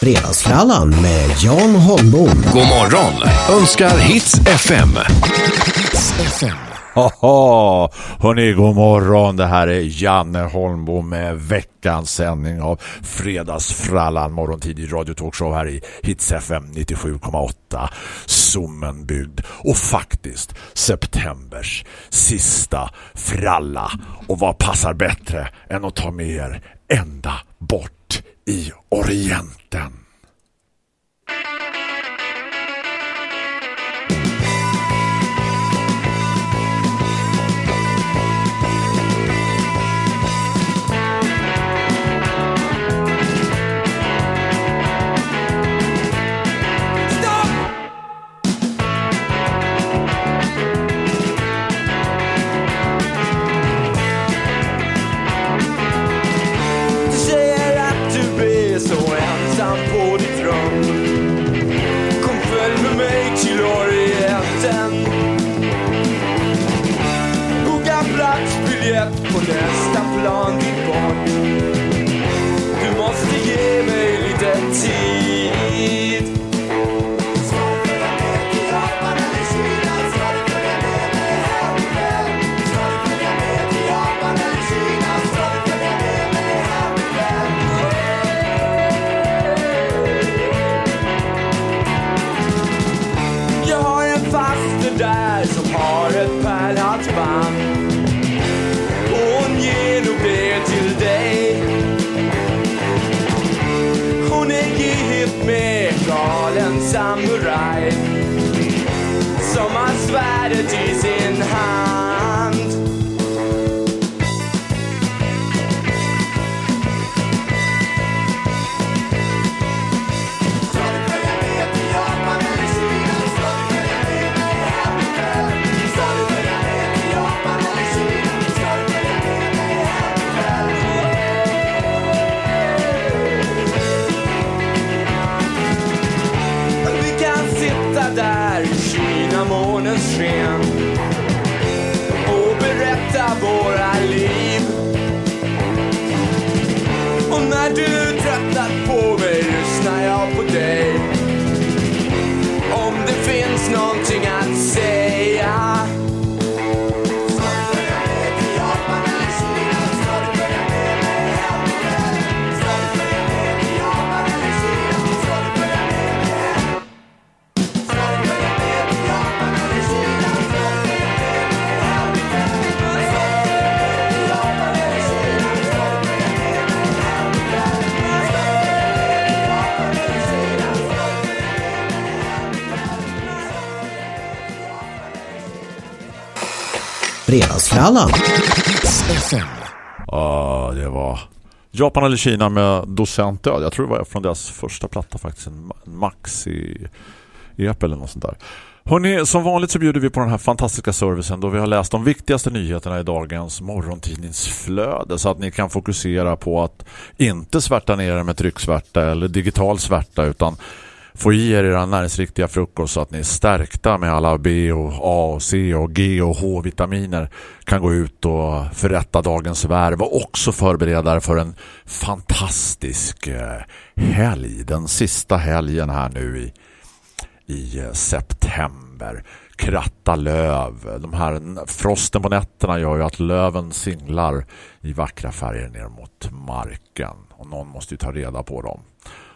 Fredagsfrallan med Jan Holmbom. God morgon önskar Hits FM. Hits FM. Haha, hörni, god morgon. Det här är Janne Holmbom med veckans sändning av Fredagsfrallan morgontid i Radio Talkshow här i Hits FM 97,8 Sommenbygd och faktiskt septembers sista fralla. Och vad passar bättre än att ta med er ända bort i Orienten? Fredagsfrallan. Ja, det var Japan eller Kina med Docent Död. Jag tror det var från deras första platta faktiskt. En Max i EP eller något sånt där. Hörrni, som vanligt så bjuder vi på den här fantastiska servicen då vi har läst de viktigaste nyheterna i dagens morgontidningsflöde så att ni kan fokusera på att inte svärta ner er med trycksvärta eller digital svärta utan få i er era näringsriktiga frukost så att ni är stärkta med alla B och A och C och G och H-vitaminer kan gå ut och förrätta dagens värv och också förbereda er för en fantastisk eh, helg. Den sista helgen här nu i, i eh, september. Kratta löv. De här frosten på nätterna gör ju att löven singlar i vackra färger ner mot marken. Och någon måste ju ta reda på dem.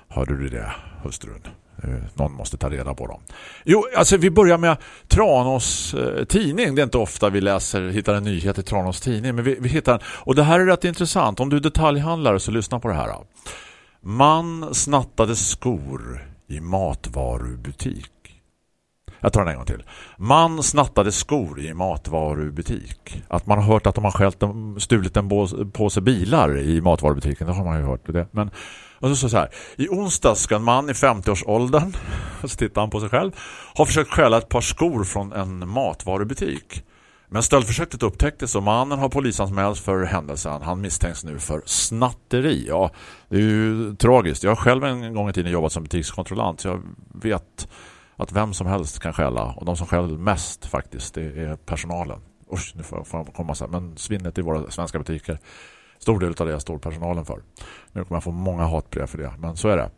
Hörde du det, hustrun? Eh, någon måste ta reda på dem. Jo, alltså vi börjar med Tranås eh, tidning. Det är inte ofta vi läser, hittar en nyhet i Tranås tidning. Men vi, vi hittar en. Och det här är rätt intressant. Om du är detaljhandlare så lyssna på det här. Man snattade skor i matvarubutik. Jag tar den en gång till. Man snattade skor i matvarubutik. Att man har hört att de har stulit en påse bilar i matvarubutiken. Det har man ju hört. Det. Men och så, så, så här. I onsdag ska en man i 50-årsåldern, så tittar han på sig själv, ha försökt stjäla ett par skor från en matvarubutik. Men stöldförsöket upptäcktes och mannen har polisanmälts för händelsen. Han misstänks nu för snatteri. Ja, det är ju tragiskt. Jag har själv en gång i tiden jobbat som butikskontrollant så jag vet att vem som helst kan stjäla. Och de som stjäl mest faktiskt, det är personalen. Usch, nu får jag komma så här. Men svinnet i våra svenska butiker Stor del av det står personalen för. Nu kommer jag få många hatbrev för det, men så är det.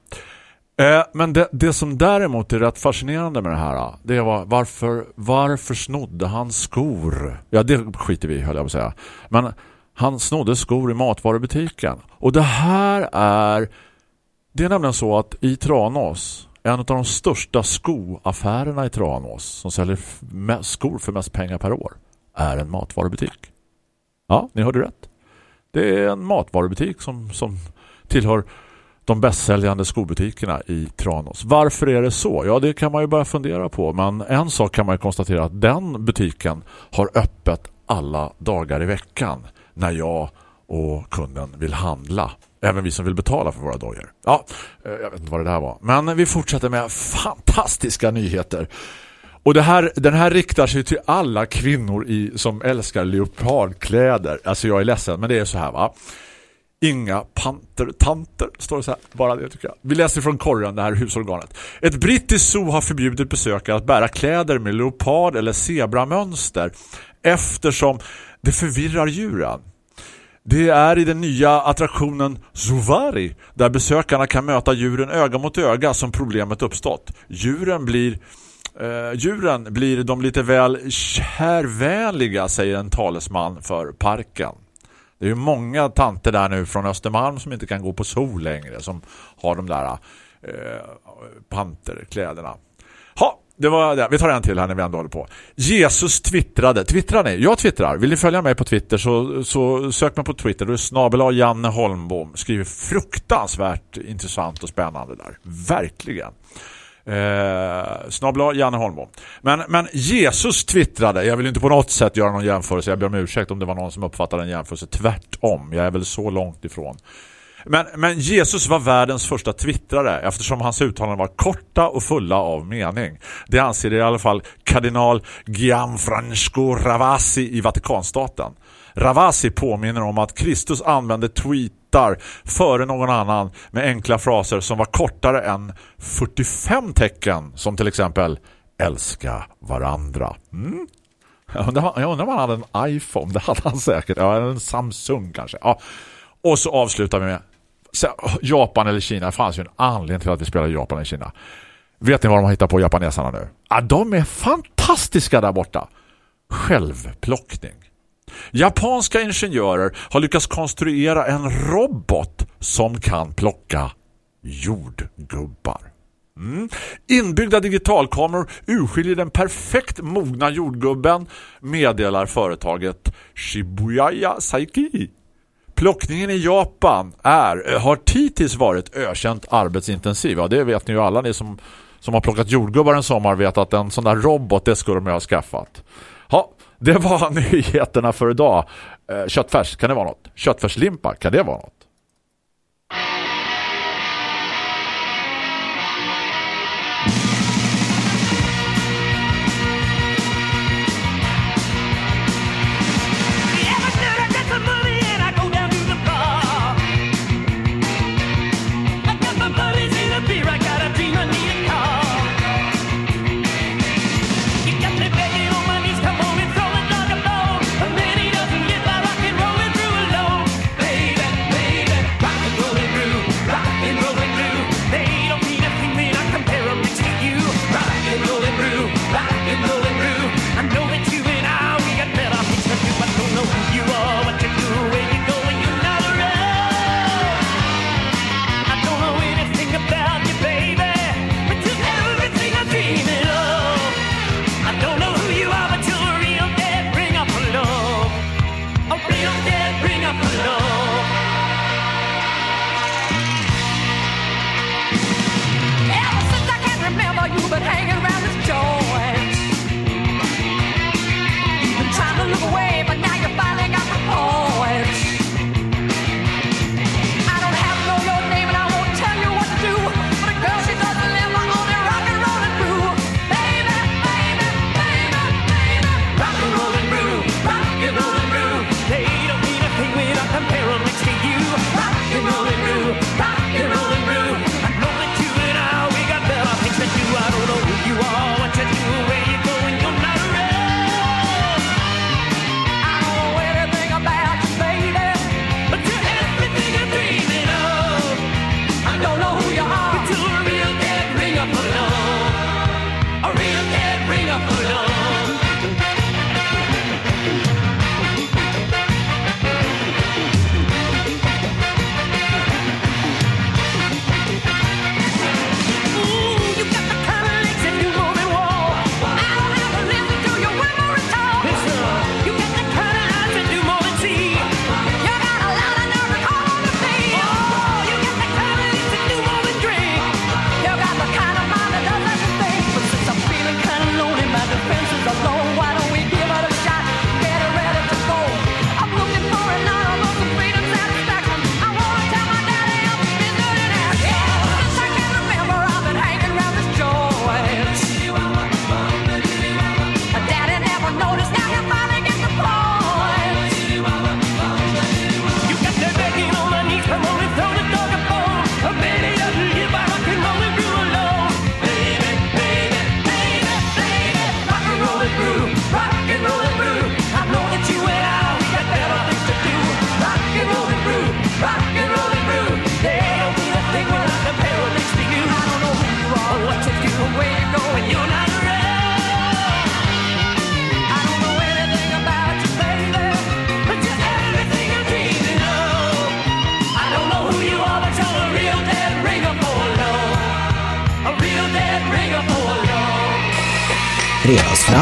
Eh, men det, det som däremot är rätt fascinerande med det här eh, det var varför, varför snodde han skor? Ja, det skiter vi höll jag på att säga. Men han snodde skor i matvarubutiken. Och det här är det är nämligen så att i Tranås en av de största skoaffärerna i Tranås som säljer skor för mest pengar per år är en matvarubutik. Ja, ni hörde rätt. Det är en matvarubutik som, som tillhör de bästsäljande skobutikerna i Tranås. Varför är det så? Ja, det kan man ju börja fundera på. Men en sak kan man ju konstatera att den butiken har öppet alla dagar i veckan när jag och kunden vill handla. Även vi som vill betala för våra dojor. Ja, eh, jag vet inte vad det där var. Men vi fortsätter med fantastiska nyheter. Och det här, den här riktar sig till alla kvinnor i, som älskar leopardkläder. Alltså jag är ledsen, men det är så här va. Inga pantertanter, står det så här. Bara det tycker jag. Vi läser från korren, det här husorganet. Ett brittiskt zoo har förbjudit besökare att bära kläder med leopard- eller zebramönster eftersom det förvirrar djuren. Det är i den nya attraktionen Zovari där besökarna kan möta djuren öga mot öga som problemet uppstått. Djuren blir eh, djuren blir de lite väl kärvänliga säger en talesman för parken. Det är ju många tanter där nu från Östermalm som inte kan gå på sol längre som har de där eh, panterkläderna. Ha, det var det. Vi tar en till här när vi ändå håller på. Jesus twittrade. Twittrar ni? Jag twittrar. Vill ni följa mig på Twitter så, så sök mig på Twitter. Då är snabel Janne Holmbom. Skriver fruktansvärt intressant och spännande där. Verkligen. Eh, snabla Janne Holmbom. Men, men Jesus twittrade. Jag vill inte på något sätt göra någon jämförelse. Jag ber om ursäkt om det var någon som uppfattade en jämförelse. Tvärtom. Jag är väl så långt ifrån. Men, men Jesus var världens första twittrare eftersom hans uttalanden var korta och fulla av mening. Det anser i alla fall kardinal Gianfranco Ravasi i Vatikanstaten. Ravasi påminner om att Kristus använde tweetar före någon annan med enkla fraser som var kortare än 45 tecken som till exempel älska varandra. Mm? Jag undrar, om han hade en iPhone. Det hade han säkert. Ja, en Samsung kanske. Ja. Och så avslutar vi med Japan eller Kina. Det fanns ju en anledning till att vi spelar Japan eller Kina. Vet ni vad de har hittat på japanesarna nu? Ja, de är fantastiska där borta. Självplockning. Japanska ingenjörer har lyckats konstruera en robot som kan plocka jordgubbar. Mm. Inbyggda digitalkameror urskiljer den perfekt mogna jordgubben meddelar företaget Shibuya Saiki. Plockningen i Japan är, har hittills varit ökänt arbetsintensiv. Ja, det vet ni ju alla ni som, som har plockat jordgubbar en sommar vet att en sån där robot, det skulle de ha skaffat. Det var nyheterna för idag. Eh, köttfärs, kan det vara något? Köttfärslimpa, kan det vara något?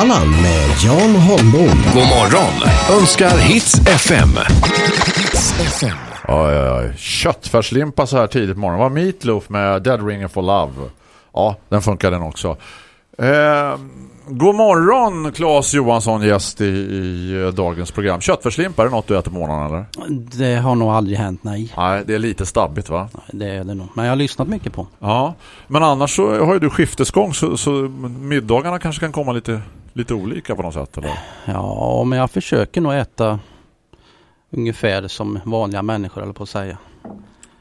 Fredagsfrallan med Jan Holmbom. God morgon önskar Hits FM. Oj, oj, oj. Köttfärslimpa så här tidigt på morgonen. Vad Meatloaf med Dead Ringer for Love. Ja, den funkar den också. Eh, god morgon Claes Johansson, gäst i, i dagens program. Köttfärslimpa, är det något du äter på morgonen eller? Det har nog aldrig hänt, nej. Nej, det är lite stabbigt va? Det är det nog. Men jag har lyssnat mycket på. Ja, men annars så har ju du skiftesgång så, så middagarna kanske kan komma lite, lite olika på något sätt eller? Ja, men jag försöker nog äta ungefär som vanliga människor eller på att säga.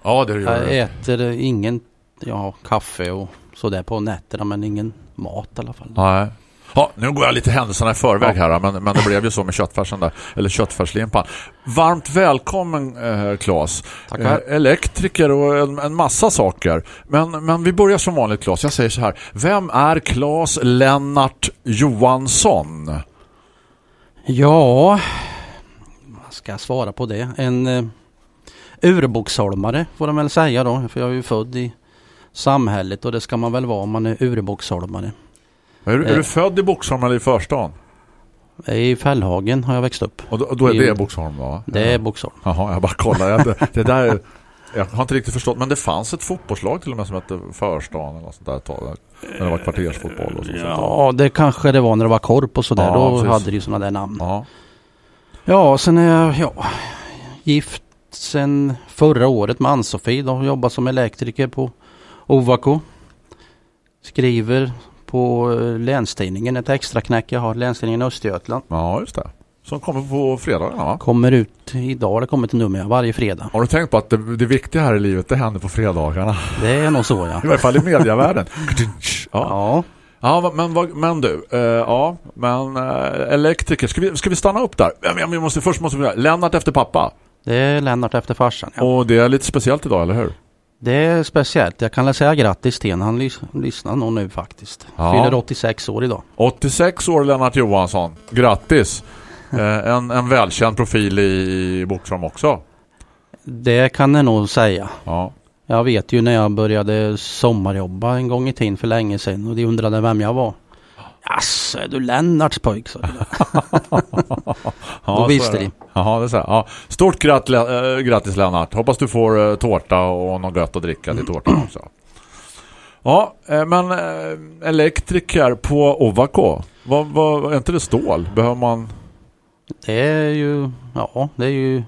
Ja, det gör Jag du. äter ingen ja, kaffe och sådär på nätterna men ingen mat i alla fall. Nej. Ja, nu går jag lite händelserna i förväg här men, men det blev ju så med köttfärsen där, eller köttfärslimpan. Varmt välkommen eh, Claes. Eh, elektriker och en, en massa saker. Men, men vi börjar som vanligt Claes. Jag säger så här. Vem är Claes Lennart Johansson? Ja, vad ska jag svara på det? En eh, urboxholmare får de väl säga då. För jag är ju född i samhället och det ska man väl vara om man är urboxholmare. Är, du- är Eh. du född i Boxholm eller i Förstan? I Fällhagen har jag växt upp. Och då, då är I- det Boxholm va? Det är Boxholm. Jaha, jag bara kollar. Jag, det, det där, jag har inte riktigt förstått. Men det fanns ett fotbollslag till och med som hette Förstan eller sånt där. ett tag, När det var kvartersfotboll och så. Ja, det kanske det var när det var korp och sådär. Ja, Då precis. hade det ju sådana där namn. Ja. Ja, sen är jag ja, gift sen förra året med Ann-Sofie. Då jobbar som elektriker på Ovako. Skriver på eh, Länstidningen, ett extra knäck jag har, Länstidningen Östergötland. ja, just det. Som kommer på fredagarna va? Kommer ut idag, det kommer ett nummer varje fredag. Har du tänkt på att det, det viktiga här i livet det händer på fredagarna? Det är nog så ja. I varje fall i mediavärlden. Ja. Ja, Ja, men, men du, eh, ja, men eh, elektriker, ska vi, ska vi stanna upp där? Ja, vi måste, först måste vi, Lennart efter pappa. det är Lennart efter farsan. Ja. Och det är lite speciellt idag, eller hur? Det är speciellt. Jag kan säga grattis till honom. Han lys- lyssnar nog nu faktiskt. Ja. Fyller 86 år idag. 86 år Lennart Johansson, grattis! Eh, en, en välkänd profil i, i Boxholm också. Det kan jag nog säga. Ja. Jag vet ju när jag började sommarjobba en gång i tiden för länge sedan och de undrade vem jag var. Jaså, är du Lennarts pojk? Så. Ja, Då visste de. Jaha, det är så här. Ja. Stort gratt, äh, grattis Lennart. Hoppas du får eh, tårta och något gött att dricka till tårtan också. Ja, eh, men eh, elektriker på Ovako. Vad, vad, är inte det stål? Behöver man... Det är ju, ja, det är ju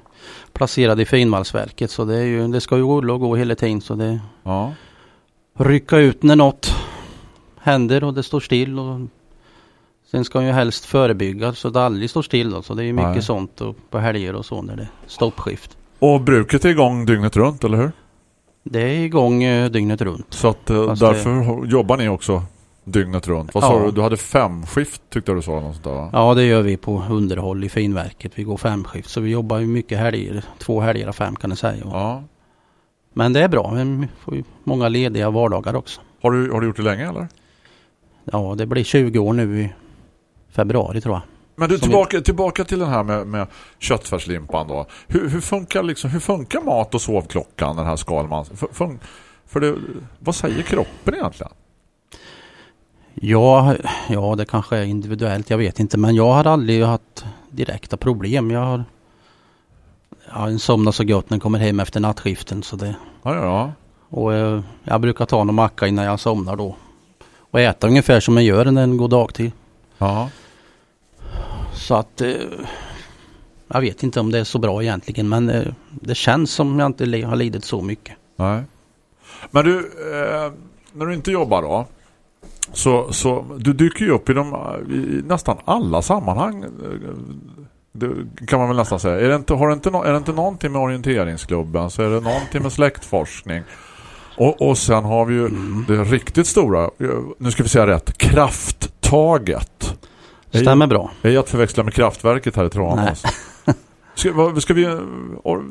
placerad i finvalsverket så det, är ju, det ska ju rulla och gå hela tiden så det Ja. rycka ut när något händer och det står still och sen ska ju helst förebygga så det aldrig står still då, så det är ju mycket Nej. sånt och på helger och så när det är stoppskift. Och bruket är igång dygnet runt, eller hur? Det är igång eh, dygnet runt. Så att eh, därför har- jobbar ni också dygnet runt. Vad sa Ja. du? Du hade fem skift tyckte du sa. Något sånt där, va? Ja det gör vi på underhåll i finverket. Vi går femskift så vi jobbar ju mycket helger. Två helger av fem kan jag säga. Ja. Men det är bra. Vi får ju många lediga vardagar också. Har, du, har du gjort det länge eller? Ja det blir 20 år nu i februari tror jag. Men du, tillbaka, tillbaka till den här med, med köttfärslimpan då. Hur, hur, funkar liksom, hur funkar mat och sovklockan, den här Skalmans? För, fun, för det, vad säger kroppen egentligen? Ja, ja det kanske är individuellt. Jag vet inte. Men jag har aldrig haft direkta problem. Jag har jag har somnat så gott när jag kommer hem efter nattskiften. Så det, Ja, ja, ja. och eh, jag brukar ta någon macka innan jag somnar då. Och äta ungefär som jag gör en god dag till. ja. Så att eh, jag vet inte om det är så bra egentligen men eh, det känns som jag inte har lidit så mycket. Nej. Men du, eh, när du inte jobbar då så, så du dyker ju upp i, de, i nästan alla sammanhang det kan man väl nästan säga. Är det inte, har det inte, är det inte någonting med orienteringsklubben så är det någonting med släktforskning. Och, och sen har vi ju det riktigt stora, nu ska vi säga rätt, krafttaget. Stämmer bra. Är att förväxla med kraftverket här i Tranås. Ska, vad- ska, vi,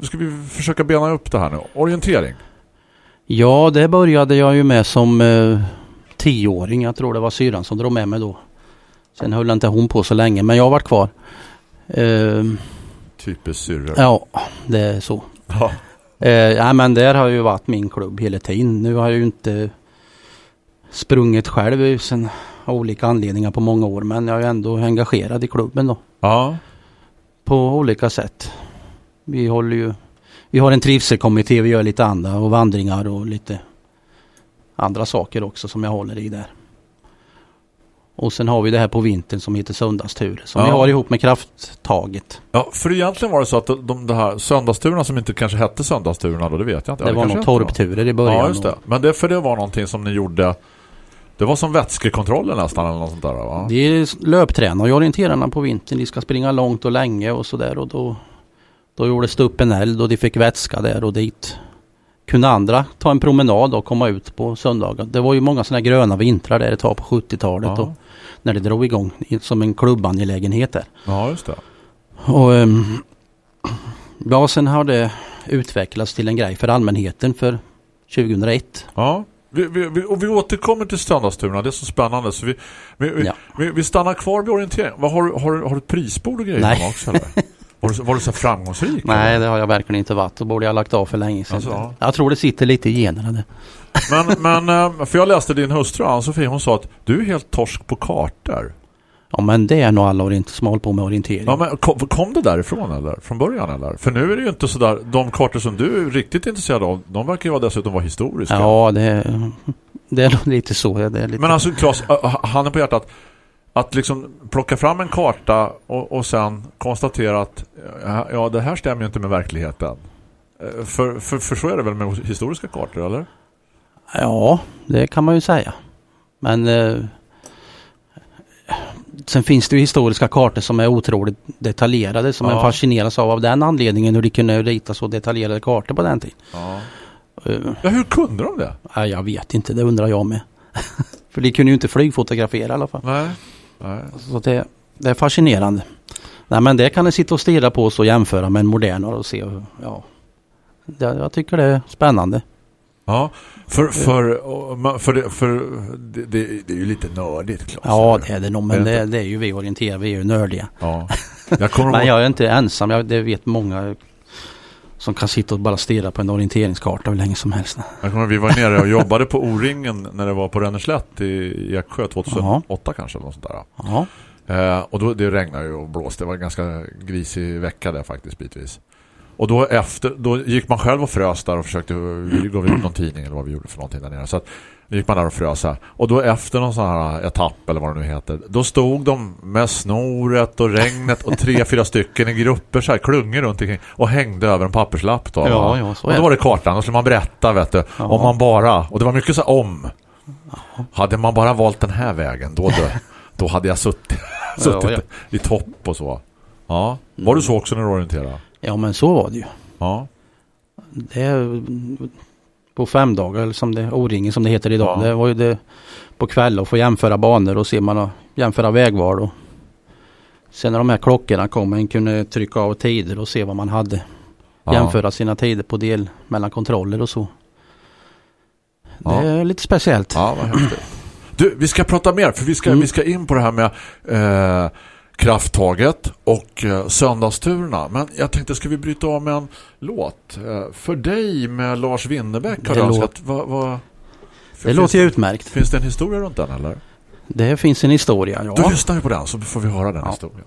ska vi försöka bena upp det här nu? Orientering. Ja det började jag ju med som eh, tioåring. Jag tror det var syran som drog med mig då. Sen höll inte hon på så länge men jag har varit kvar. Eh, Typiskt syrror. ja det är så. Ja. Eh, men där har ju varit min klubb hela tiden. Nu har jag ju inte sprungit själv sen av olika anledningar på många år. Men jag är ändå engagerad i klubben då. Ja. På olika sätt. Vi håller ju vi har en trivselkommitté, vi gör lite andra och vandringar och lite andra saker också som jag håller i där. Och sen har vi det här på vintern som heter söndagsturer som Ja. vi har ihop med krafttaget. Ja, för egentligen var det så att de, de här söndagsturerna som inte kanske hette söndagsturerna då, det vet jag inte. Ja, det var nog torpturer i början. Ja, just det. Men det, för det var någonting som ni gjorde det var som vätskekontrollen nästan eller något sånt där va? Det är löptränare och orienterarna på vintern. De ska springa långt och länge och sådär. Och då, då gjordes det upp en eld och de fick vätska där och dit. Kunde andra ta en promenad och komma ut på söndagar. Det var ju många sådana gröna vintrar där ett tag på 70-talet. Ja. Och när det drog igång som en klubbangelägenhet där. Ja, just det. Och ehm, ja, sen har det utvecklats till en grej för allmänheten för 2001. Ja. Vi, vi, och vi återkommer till söndagsturerna, det är så spännande så vi, vi, Ja. vi, vi stannar kvar vid orientering. Vad, har, du- har, har du ett prisbord och grejer Nej. också eller? Var du, så- var du så framgångsrik? Nej, eller? det har jag verkligen inte varit. Då borde jag ha lagt av för länge sedan. Alltså, ja. Jag tror det sitter lite i generna det. Men, men, eh, för jag läste din hustru Ann-Sofie, hon sa att du är helt torsk på kartor. Ja men det är nog alla orient- som håller på med orientering. Ja, men kom, kom det därifrån eller? Från början eller? För nu är det ju inte sådär, de kartor som du är riktigt intresserad av, de verkar ju vara dessutom vara historiska. Ja, det, det är nog lite så. Det är lite... Men alltså Claes, äh, handen på hjärtat att liksom plocka fram en karta och, och sen konstatera att ja, ja, det här stämmer ju inte med verkligheten. Eh, För, för, för så är det väl med historiska kartor, eller? Ja, det kan man ju säga. Men eh, sen finns det ju historiska kartor som är otroligt detaljerade som Ja. man fascineras av av den anledningen hur de kunde rita så detaljerade kartor på den tiden. Ja. Eh, ja, hur kunde de det? ja, jag vet inte, det undrar jag med. För de kunde ju inte flygfotografera i alla fall. Nej. Nej. Så det, det är fascinerande. Nej men det kan ni sitta och stirra på och jämföra med en modernare och se. Ja, det, jag tycker det är spännande. Ja, för, för, för, det, för det, är ju lite nördigt, Claes. Ja det är det nog men det är ju vi orienterade, vi är ju nördiga. Ja. Men jag är inte ensam, jag, det vet många som kan sitta och bara stirra på en orienteringskarta hur länge som helst. Jag kommer vi var nere och jobbade på O-ringen när det var på Rönneslätt i Eksjö 2008 kanske. Eller något sånt där. Eh, och då, det regnade ju och blåste. Det var en ganska grisig vecka där faktiskt bitvis. Och då efter, då gick man själv och frös där och försökte, vi gav ut någon tidning eller vad vi gjorde för någonting där nere. Så att, då gick man där och frös här. Och då efter någon sån här etapp eller vad det nu heter, då stod de med snoret och regnet och tre, fyra stycken i grupper så här, klungor runt omkring och hängde över en papperslapp då. Ja, ja, så och då var det kartan, då skulle man berätta vet du, Ja. om man bara, och det var mycket så här om. Hade man bara valt den här vägen, då, då, då hade jag suttit, suttit Ja, ja. i topp och så. Ja. Var du så också när du orienterade? Ja men så var det ju. Ja. Det är på fem dagar eller som det O-ringen som det heter idag. Ja. Det var ju det på kväll och få jämföra banor och se man och jämföra vägval. Och sen när de här klockorna kom man kunde trycka av tider och se vad man hade. Ja. Jämföra sina tider på del mellan kontroller och så. Det Ja. är lite speciellt. Ja, vad häftigt. Du, vi ska prata mer för vi ska, Mm. vi ska in på det här med eh, krafttaget och eh, söndagsturerna. Men jag tänkte, ska vi bryta av med en låt? Eh, för dig med Lars Winnerbäck har Det önskat. Vad, vad, Det låter ju utmärkt. Finns det en historia runt den eller? Det finns en historia. Då Ja. lyssnar vi på den så får vi höra den Ja. historien.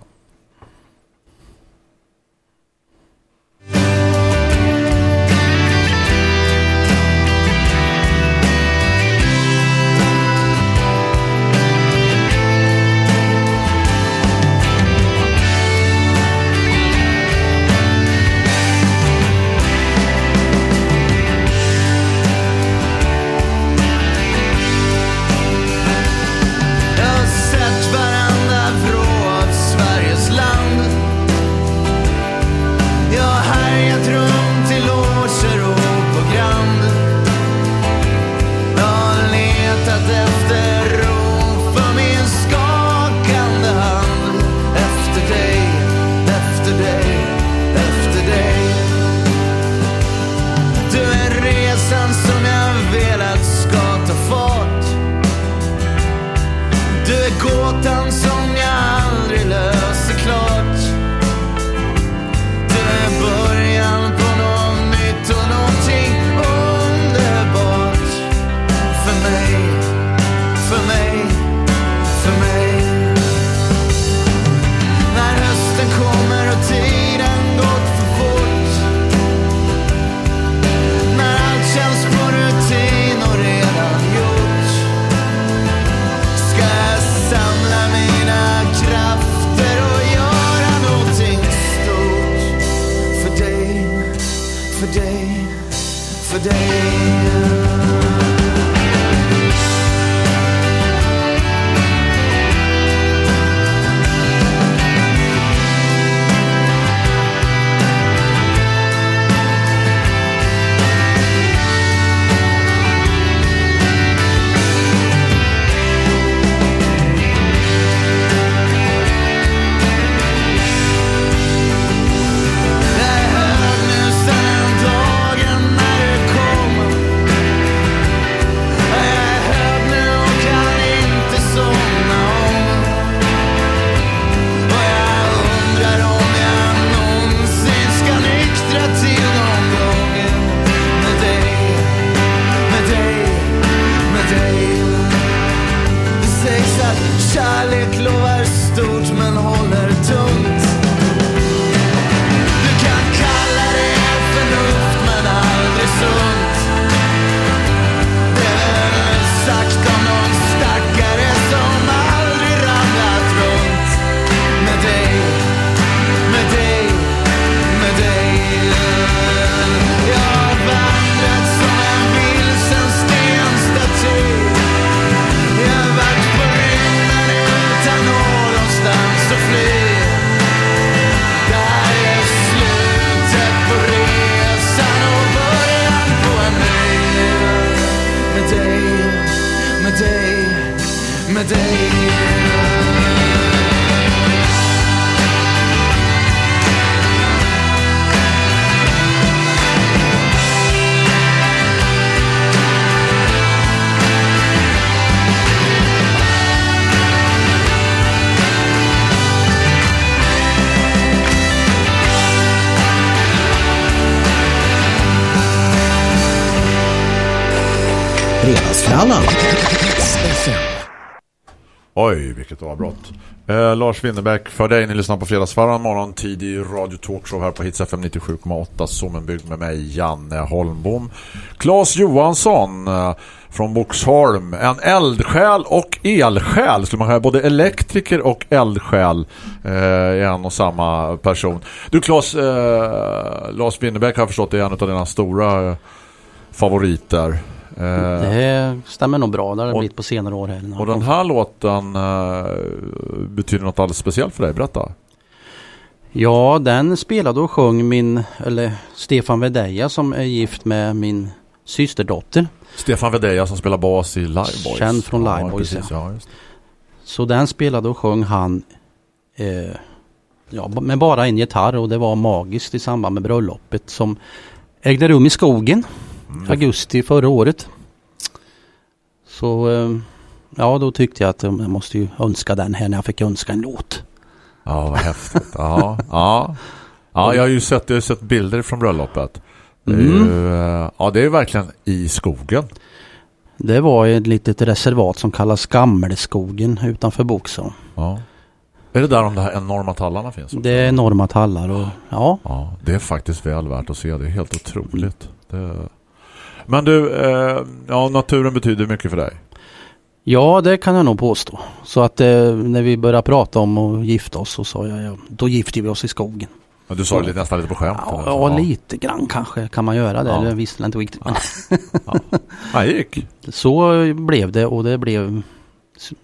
Oj, vilket avbrott. Eh, Lars Winnerbäck, för dig, ni lyssnar på Fredagsfarran morgon, tidig radio talkshow här på Hits FM 97,8 Sommenbygd med mig, Janne Holmbom. Claes Johansson eh, från Boxholm, en eldsjäl och elsjäl, skulle man säga, både elektriker och eldsjäl eh, är en och samma person. Du Claes, eh, Lars Winnerbäck har förstått det är en av dina stora eh, favoriter. Eh, Det stämmer nog bra. Det har och- blivit på senare år. Här. och den här låten eh, betyder något alldeles speciellt för dig, berätta. Ja, den spelade och sjöng min, eller Stefan Vedeja som är gift med min systerdotter. Stefan Vedeja som spelar bas i Liveboys. Känd från Liveboys, precis, ja. Så den spelade och sjöng han eh, ja, med bara en gitarr och det var magiskt i samband med bröllopet som ägde rum i skogen Mm. augusti förra året. Så eh, ja, då tyckte jag att jag måste ju önska den här när jag fick önska en låt. Ja, vad häftigt. Ja, ja. ja jag har ju sett, jag har sett bilder från bröllopet. Det är Mm. ju, eh, ja, det är verkligen i skogen. Det var ett litet reservat som kallas Gammelskogen utanför Boxholm. Ja. Är det där de här enorma tallarna finns? också? Det är enorma tallar och ja, Ja, det är faktiskt väl värt att se. Det är helt otroligt. Det... Men du, eh, ja, naturen betyder mycket för dig. Ja, det kan jag nog påstå. Så att eh, när vi började prata om att gifta oss så sa jag, ja, då gifter vi oss i skogen. Men du sa det lite- nästan lite på skämt. Ja, eller? ja, lite grann kanske kan man göra det. Ja. Det visste inte riktigt. Men Ja, det gick. så blev det och det blev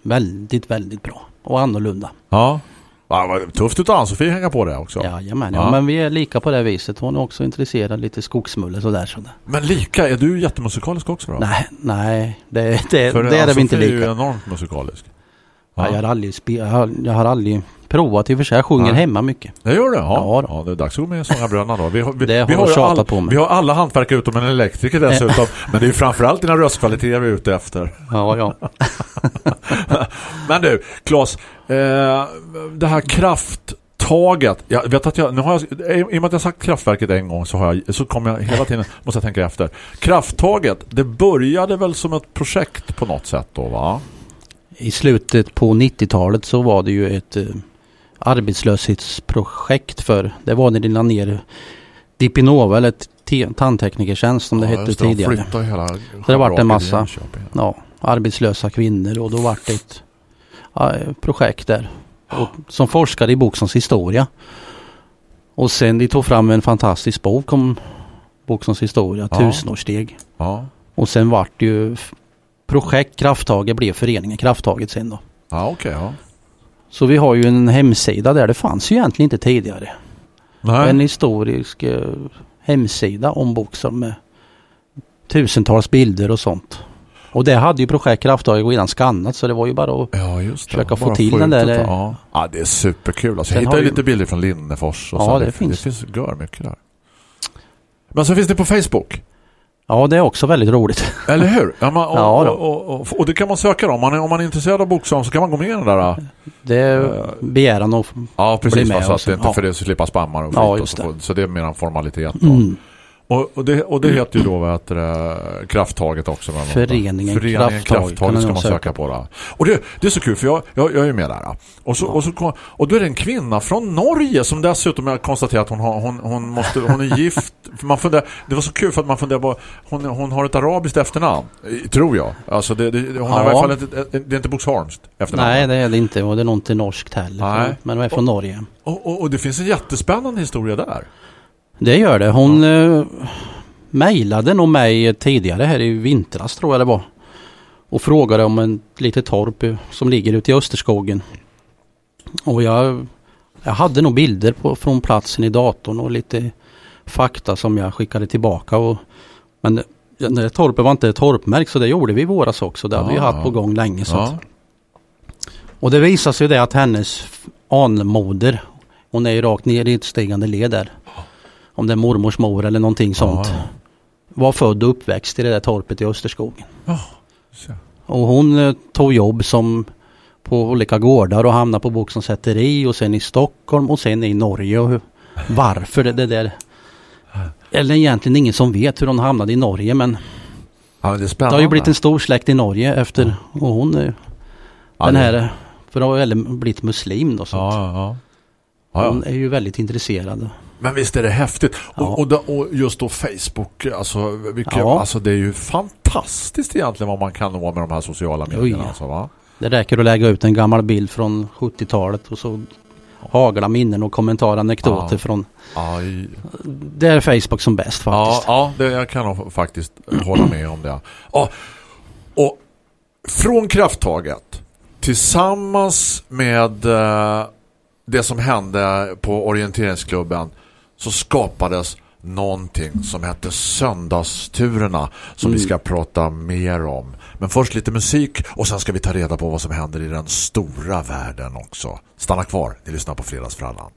väldigt, väldigt bra. Och annorlunda. Ja. Ja vad tufft utav Ann-Sofie hänga på det också. Jajamän, Ja. ja. men vi är lika på det viset. Hon är också intresserad lite skogsmulle sådär. sådär. Men lika, är du jättemusikalisk också då? Nej, nej, det, det, För det är vi inte Ann-Sofie är ju lika. enormt musikalisk. Ja. jag, har aldrig spe, jag, har, jag har aldrig provat i och för sig. Jag sjunger Nej. hemma mycket. Det gör det? Ja. Ja ja det är dags att gå med Sångarbröderna då. Vi har, vi, Det har vi har ju tjatat all, på mig. Vi har alla hantverkare utom en elektriker dessutom. men det är ju framförallt dina röstkvaliteter vi är ute efter. Ja, ja. Men du, Claes. Eh, det här krafttaget. Jag vet att jag, nu har jag, i och med att jag sagt kraftverket en gång så, har jag, så kommer jag hela tiden, måste jag tänka efter. Krafttaget, det började väl som ett projekt på något sätt då va? I slutet på 90-talet så var det ju ett eh, arbetslöshetsprojekt för det var när de la ner Dipinova eller tandteknikertjänst som det Ja, hette det, tidigare. flyttade hela det vart en massa. Jönköping. Ja, arbetslösa kvinnor och då var det ett ja, projekt där. Och, som forskade i Boxons historia. Och sen de tog fram en fantastisk bok om Boxons historia, Ja. Tusenårssteg. Ja, Och sen vart det ju projekt Krafttaget blev föreningen Krafttaget sen då. ja okej. ja. Så vi har ju en hemsida där det fanns ju egentligen inte tidigare. Nej. En historisk eh, hemsida om Boxholm med tusentals bilder och sånt. Och det hade ju projekt Krafttaget redan skannat så det var ju bara att Ja. Försöka få Bara till den där, det. eh, Ja. ja, det är superkul. Alltså, jag hittade ju lite bilder från Linnefors. Och Ja, så. det det, finns. det finns gör mycket där. Men så finns det på Facebook. Ja det är också väldigt roligt. Eller hur? Ja, man, och, Ja, och, och, och, det kan man söka då. Om man är, om man är intresserad av Boxholm så kan man gå med i den där. Det är begäran att Ja, precis. Bli med så att det inte ja. för det så slippa spammar och Ja, skit. just och så, det. så det är mer en formalitet. Mm. Och, och, det, och det heter ju då heter det, krafttaget också. Föreningen Föreningen Krafttag krafttaget ska man söka söka på. Då. Och det, det är så kul för jag, jag, jag är ju med där. Och, så, och, så, kom- och då är det en kvinna från Norge som dessutom jag konstaterar att hon, har, hon, hon, måste, hon är gift. Man funderar, det var så kul för att man funderar på hon, hon har ett arabiskt efternamn, tror jag. Alltså det, det, hon har i Ja. alla fall inte, det är inte Boxholmskt efternamn. Nej, det är det inte. Och det är nog inte norskt heller. Nej. Men de är från Norge. Och, och, och det finns en jättespännande historia där. Det gör det. Hon eh, mejlade nog mig tidigare här i vintras tror jag det var. Och frågade om en litet torp som ligger ute i Österskogen. Och jag, jag hade nog bilder på, från platsen i datorn och lite fakta som jag skickade tillbaka. Och, men det torpet var inte torpmärkt så det gjorde vi i våras också. Det hade vi Ja, haft ja. på gång länge. Så Ja. och det visar sig det att hennes anmoder, hon är ju rakt ner i ett stigande led där. Om det är mormors mor eller någonting sånt. Ja, Var född och uppväxt i det där torpet i Österskogen. ja. Och hon eh, tog jobb som på olika gårdar och hamnade på Boxens säteri och sen i Stockholm och sen i Norge. Och hur, varför det, det där. Eller egentligen ingen som vet hur hon hamnade i Norge men Ja, men det det har ju blivit en stor släkt i Norge efter och hon är Ja, den här för det har väl blivit muslim då så. Ja, ja. hon är ju väldigt intresserad. Men visst är det häftigt. Ja. Och, och, då, och just då Facebook, alltså, vilket, Ja. alltså det är ju fantastiskt egentligen vad man kan nå med de här sociala medierna. Alltså, va? Det räcker att lägga ut en gammal bild från 70-talet och så hagla minnen och kommentarer, anekdoter Ja. från Aj. det är Facebook som bäst Ja, faktiskt. ja det, jag kan faktiskt hålla med om det. Ja, och från krafttaget tillsammans med eh, det som hände på orienteringsklubben så skapades någonting som hette Söndagsturerna som vi ska prata mer om. Men först lite musik och sen ska vi ta reda på vad som händer i den stora världen också. Stanna kvar, ni lyssnar på Fredagsfrallan.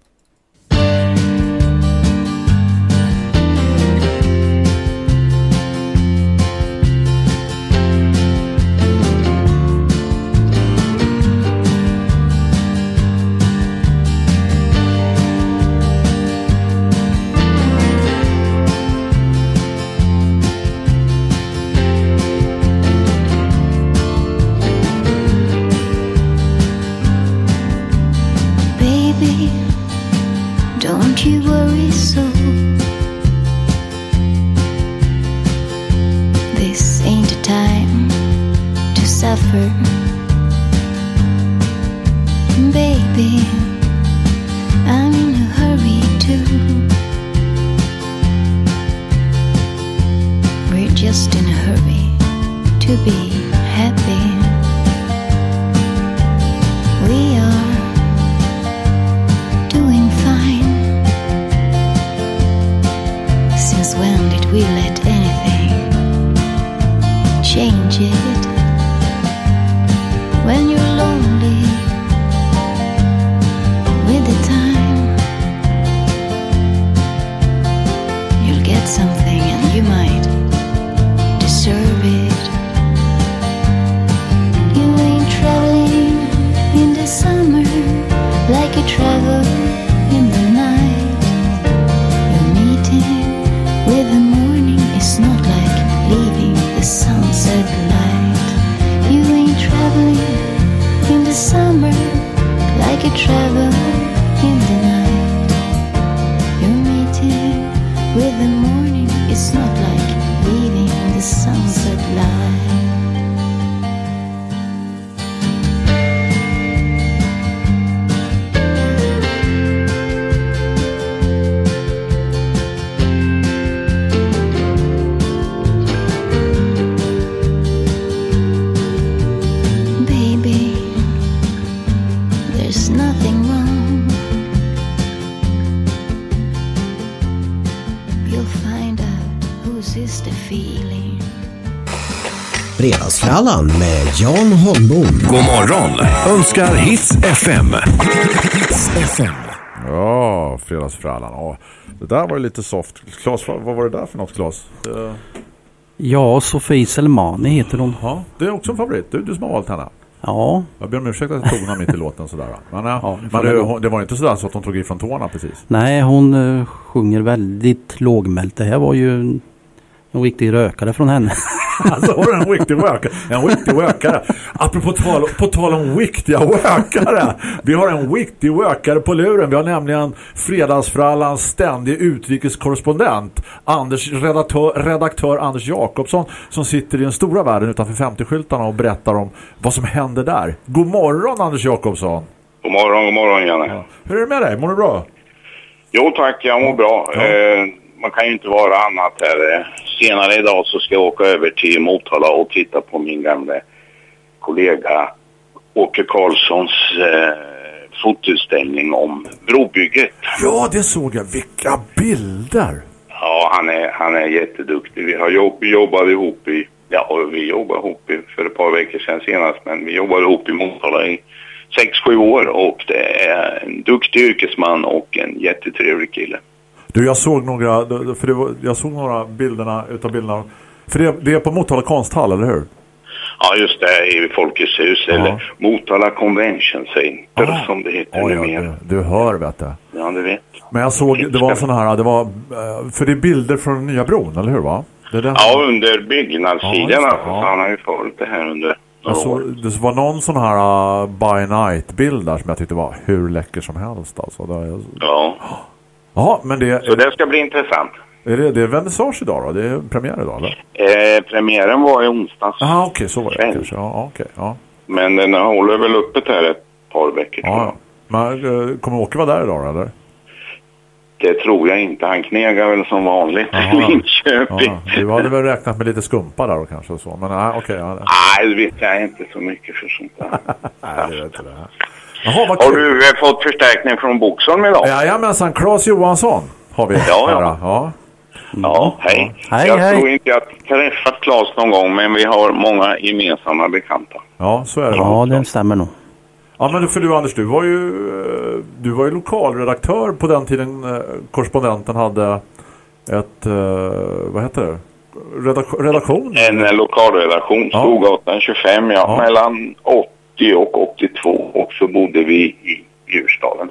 Fredagsfrallan med Jan Holmbom. God morgon önskar Hits FM. Hits FM. Ja, fredagsfrallan. Ja, det där var ju lite soft. Klas, vad, vad var det där för något, Klas? Det, Ja, Sofie Selmani heter hon. ja, det är också en favorit. Du, du som har valt henne. Ja, Jag ber om ursäkt att jag tonar mitt i låten sådär. Men, ja, Ja, men det hon- det var inte sådär så att hon tog ifrån tårna precis. nej hon eh, sjunger väldigt lågmält. Det här var ju en, en riktig rökare från henne. Alltså var det en riktig workare. En riktig workare. Apropå tal, på tal om viktiga workare. Vi har en viktig workare på luren. Vi har nämligen Fredagsfrallans ständig utrikeskorrespondent. Anders, redaktör, redaktör Anders Jakobsson som sitter i den stora världen utanför 50-skyltarna och berättar om vad som händer där. God morgon Anders Jakobsson. God morgon, god morgon Janne. Hur är det med dig? Mår du bra? Jo tack, jag mår bra. Ja. Eh, man kan ju inte vara annat här. Eh, Senare idag så ska jag åka över till Motala och titta på min gamla kollega Åke Karlssons eh, fotoutställning om brobygget. Ja, det såg jag. Vilka bilder! Ja, han är, han är jätteduktig. Vi har jobb, vi jobbade ihop i, ja vi jobbade ihop i, för ett par veckor sedan senast, men vi jobbade ihop i Motala i sex sju år och det är en duktig yrkesman och en jättetrevlig kille. Du, jag såg några, för det var, jag såg några bilderna utav bilderna. För det, det är på Motala konsthall, eller hur? Ja, just det, i Folkets hus, Ja. eller Motala Convention Center som det heter Oj, ja, du, du hör, vet du. Ja, du vet. Men jag såg, det var sån här, det var, eh, för det är bilder från nya bron, eller hur va? Det den, Ja, under Ja, det, alltså. ja. Så han har ju följt det här under jag såg, det var någon sån här uh, by night-bild där som jag tyckte var hur läcker som helst. Alltså. Det, är- Ja, ja, men det, så det ska bli intressant. är det, det är vernissage idag då? Det är premiär idag, eller? Eh, premiären var i onsdags, Jaha, okej, så var det kanske. Ja, okej, ja. men den håller väl öppet här ett par veckor ja, jag. ja. Men uh, kommer Åke vara där idag, eller? Det tror jag inte. Han knegar väl som vanligt i Linköping. Ja, du hade väl räknat med lite skumpa där och kanske och så. Men nej, okej. ja, Nej, det vet jag inte så mycket för sånt där. nej, det vet inte det. Jaha, vad Har du eh, fått förstärkning från Boxholm idag? Jajamensan, Claes Johansson har vi. Ja, ja. här, ja. Ja, hej. Hej, jag hej. tror inte jag träffat Claes någon gång, men vi har många gemensamma bekanta. Ja, så är det. Ja, det stämmer nog. Ja, men för du Anders, du var ju, eh, du var ju lokalredaktör på den tiden eh, korrespondenten hade ett, vad heter det? Redak- redaktion? En lokalredaktion, Ja. Storgatan 25, ja, Ja. mellan 80 och 82 och så bodde vi i Djursdalen.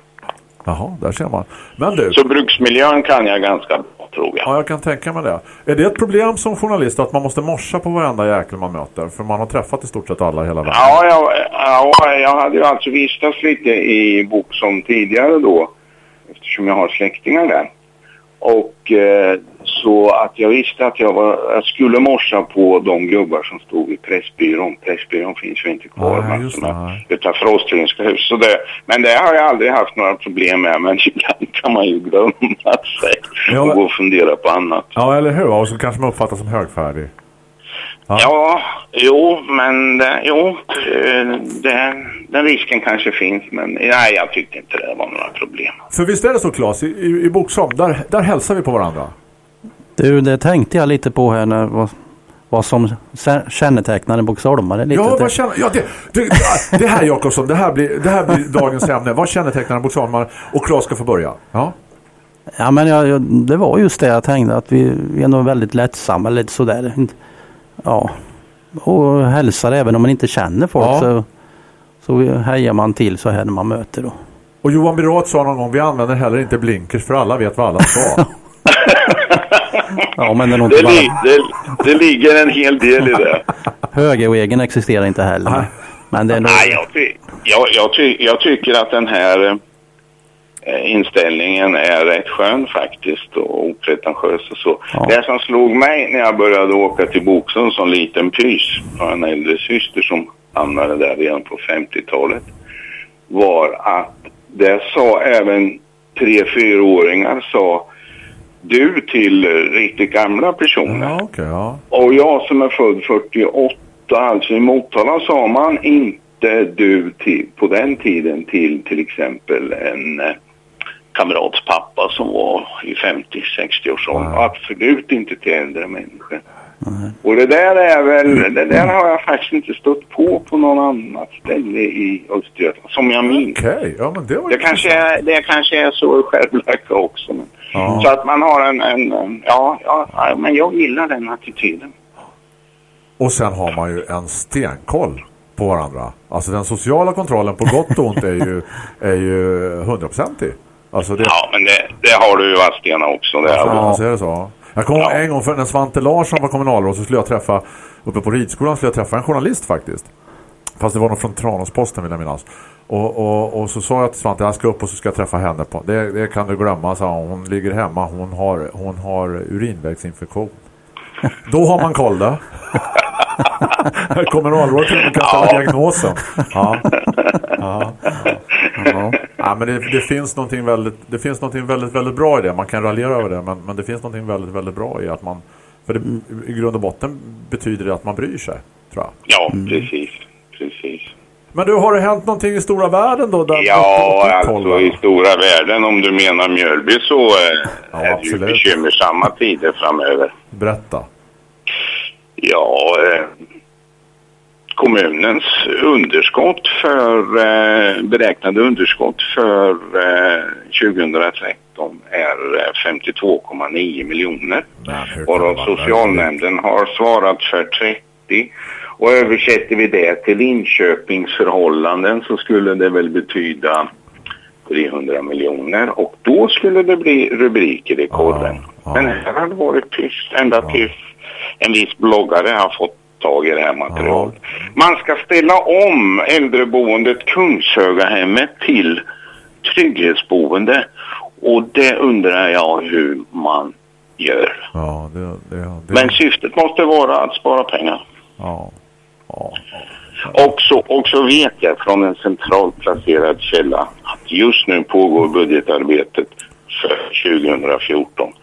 Jaha, där ser man. Men du, Så bruksmiljön kan jag ganska bra, tror jag. ja, jag kan tänka mig det. Är det ett problem som journalist att man måste morsa på varenda jäkel man möter? För man har träffat i stort sett alla hela världen. Ja, jag, ja, jag hade ju alltså vistats lite i Boxholm tidigare då, eftersom jag har släktingar där. Och eh, så att jag visste att jag, var, jag skulle morsa på de gubbar som stod i Pressbyrån. Pressbyrån finns ju inte kvar. Nej, men just som det, är nej. Utanför Åströmska hus. Så det, men det har jag aldrig haft några problem med. Men ibland kan man ju glömma sig Ja, och gå och fundera på annat. Ja, eller hur? Och så kanske man uppfattas som högfärdig. Ja. Ja, jo, men det, jo, eh, det, den risken kanske finns. Men nej, jag tyckte inte det var några problem. För visst är det så, Claes, i, i, i Boxholm, där, där hälsar vi på varandra. Du, det tänkte jag lite på här när, vad, vad som kä- kännetecknar en boxholmare. Lite Ja, vad känner, ja det, det, det här Jakobsson, det här blir, det här blir dagens ämne. Vad kännetecknar en boxholmare? Och Claes ska få börja. Ja. Ja men jag, jag, det var just det jag tänkte att vi, vi är nog väldigt lättsamma lite sådär. Ja. Och hälsar även om man inte känner folk Ja. så, så hejar man till så här när man möter då. Och Johan Birat sa någon gång, vi använder heller inte blinkers för alla vet vad alla sa. Ja men det Det, inte li, det, det ligger en hel del i det. högerregeln existerar inte heller. Men det är nog, Nej, jag, ty, jag, jag, ty, jag tycker att den här eh, inställningen är rätt skön faktiskt och opretentiös och så. Ja. Det som slog mig när jag började åka till Boxholm som liten pys av en äldre syster som hamnade där redan på 50-talet var att det sa även tre, fyraåringar sa du till eh, riktigt gamla personer. ja, okej, ja. Och jag som är född 48, alltså i Motala sa man inte du till, på den tiden till till exempel en eh, kamrats pappa som var i 50-60 års ålder. Nej. Absolut inte till äldre människor. Och det där är väl, det där har jag faktiskt inte stött på på någon annat ställe i Östergötland som jag minns. Okej, ja men det var Det kanske, är, det kanske är så i Skärblacka också. Men. Ja. Så att man har en, en, ja, ja, men jag gillar den attityden. Och sen har man ju en stenkoll på varandra. Alltså den sociala kontrollen på gott och ont är ju, är ju hundraprocentig. Alltså det, Ja, men det, det har du i Vadstena också. Det Ja, så är det så. Jag kommer ihåg en gång för när Svante Larsson var kommunalråd så skulle jag träffa, uppe på ridskolan skulle jag träffa en journalist faktiskt. Fast det var nog från Tranåsposten vill jag minnas. Och, och, och så sa jag till Svante, jag ska upp och så ska jag träffa henne på. Det, det kan du glömma, sa hon. Hon ligger hemma, hon har, hon har urinvägsinfektion. Då har man koll då. Kommunalrådet kan kan ställa diagnosen. Ja. Ja. Ja. ja, men det, det finns någonting väldigt det finns någonting väldigt väldigt bra i det. Man kan raljera över det, men, men det finns någonting väldigt väldigt bra i att man för det, i grund och botten betyder det att man bryr sig, tror jag. Ja, precis. Precis. Men du, har det hänt någonting i stora världen då? Där Ja, alltså i stora världen, om du menar Mjölby så eh, Ja, är det ju bekymmersamma tider framöver. Berätta. Ja, eh, kommunens underskott för eh, beräknade underskott för eh, 2013 är eh, 52,9 miljoner. Men hur kan det Varav vara socialnämnden har svarat för 30. Och översätter vi det till Linköpingsförhållanden så skulle det väl betyda 300 miljoner och då skulle det bli rubriker i korren. ja. Men här har det varit tyst ända tills en viss bloggare har fått tag i det här materialet. Man ska ställa om äldreboendet Kungshögahemmet till trygghetsboende och det undrar jag hur man gör. Ja, det, det, det, Men syftet måste vara att spara pengar. ja. Ja. Och så, och så vet jag från en centralt placerad källa att just nu pågår budgetarbetet för 2014.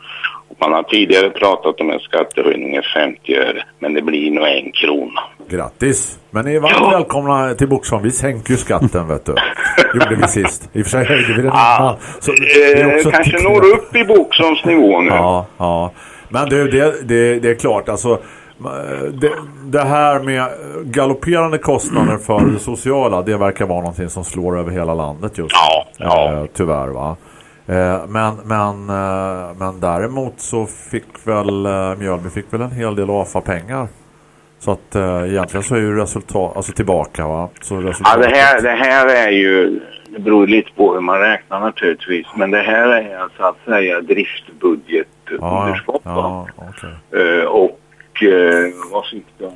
Man har tidigare pratat om en skattehöjning med 50 öre, men det blir nog en krona. Grattis! Men ni är varmt Ja. välkomna till Boxholm. Vi sänker ju skatten, vet du. Gjorde vi sist. I och för sig höjde vi den innan. Så eh, kanske når upp i Boxholms nivå nu. Ja, ja. Men du, det, det, det är klart. Alltså, det, det här med galopperande kostnader för det sociala, det verkar vara någonting som slår över hela landet just Ja, ja. Eh, tyvärr va. Eh, men, men, eh, men däremot så fick väl eh, Mjölby fick väl en hel del AFA-pengar. Så att eh, egentligen så är ju resultat, alltså tillbaka va. Så Ja, resultatet, det här, det här är ju, det beror lite på hur man räknar naturligtvis, men det här är så att säga driftbudgetunderskott. ja, ja, okej. Eh, och eh, vad de?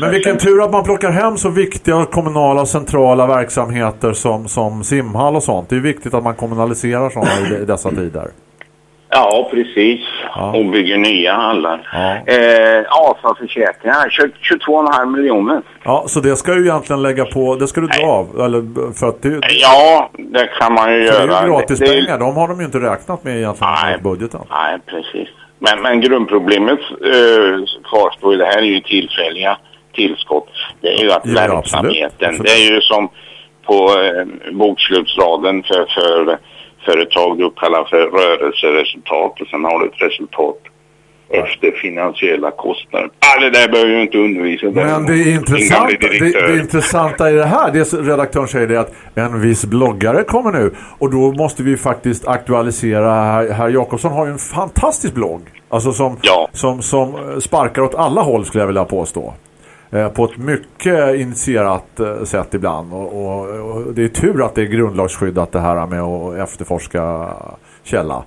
Men vilken tur att man plockar hem så viktiga kommunala och centrala verksamheter som, som simhall och sånt. Det är viktigt att man kommunaliserar sådana i, i dessa tider. Ja, precis. Ja. Och bygger nya hallar. Ja. Eh, AFA-försäkringar, 22,5 miljoner. Ja, så det ska ju egentligen lägga på, det ska du dra av. Eller, för att det, det Ja, det kan man ju är göra. ju gratis Det- det- pengar. De har de ju inte räknat med egentligen Nej. i budgeten. Nej, precis. Men, men grundproblemet eh, kvarstår ju. Det här är ju tillfälliga tillskott. Det är ju att Ja, verksamheten, Absolut. det är ju som på eh, bokslutsraden för, för företag du kallar för rörelseresultat och sen har du ett resultat efter finansiella kostnader. Ah, det där behöver ju inte undervisa. Men det, är intressant, det, det intressanta i det här, det redaktören säger det att en viss bloggare kommer nu. Och då måste vi faktiskt aktualisera, herr, Jakobsson har ju en fantastisk blogg. Alltså som, Ja. som, som sparkar åt alla håll skulle jag vilja påstå. Eh, på ett mycket initierat eh, sätt ibland. Och, och, och det är tur att det är grundlagsskyddat det här med att efterforska källa.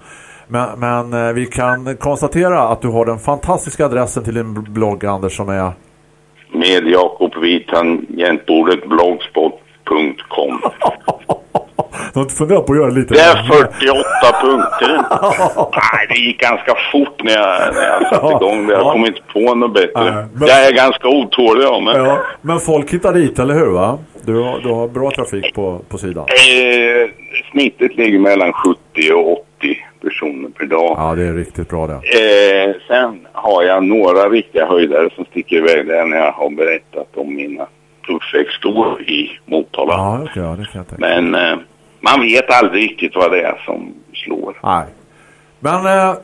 Men, men eh, vi kan konstatera att du har den fantastiska adressen till din blogg Anders som är Med Jakob tangentbordet blogspot.com. Du har inte funderat på att göra lite... Det är 48 punkter. Nej, det gick ganska fort när jag, när jag satte igång det. Jag Ja. kom inte på något bättre. Nej, men- Jag är ganska otålig av mig. Ja, men folk hittar dit, eller hur va? Du har, du har bra trafik på, på sidan. Eh, snittet ligger mellan 70 och 80 personer per dag. Ja, det är riktigt bra det. Eh, sen har jag några riktiga höjdare som sticker iväg där när jag har berättat om mina uppväxtår i Motala. Ja, okej, ja, det kan jag tänka. Men eh, man vet aldrig riktigt vad det är som slår. Nej. Men eh,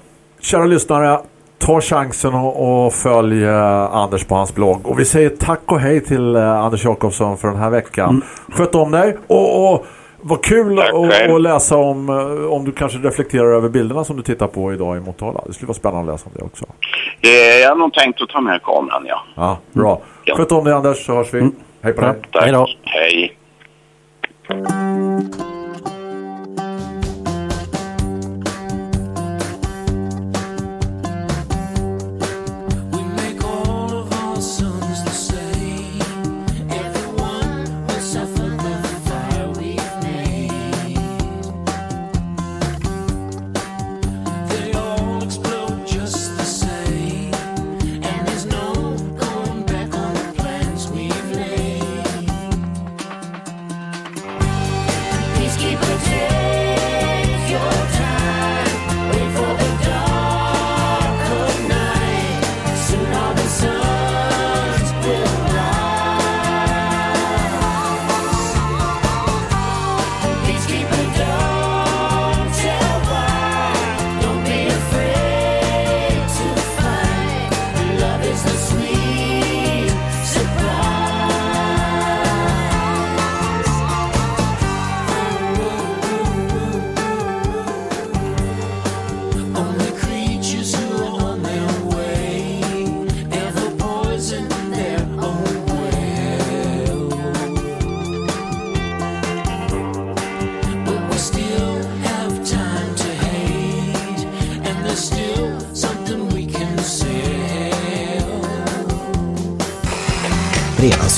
kära lyssnare, ta chansen och, och följ eh, Anders på hans blogg. Och vi säger tack och hej till eh, Anders Jakobsson för den här veckan. Sköt om dig och, och vad kul att läsa om eh, om du kanske reflekterar över bilderna som du tittar på idag i Motala. Det skulle vara spännande att läsa om det också. Eh, jag har nog tänkt att ta med kameran, ja. Ja, bra. Ja. Sköt om dig Anders så hörs vi. Hej på dig. Tack. Hej då. Hej.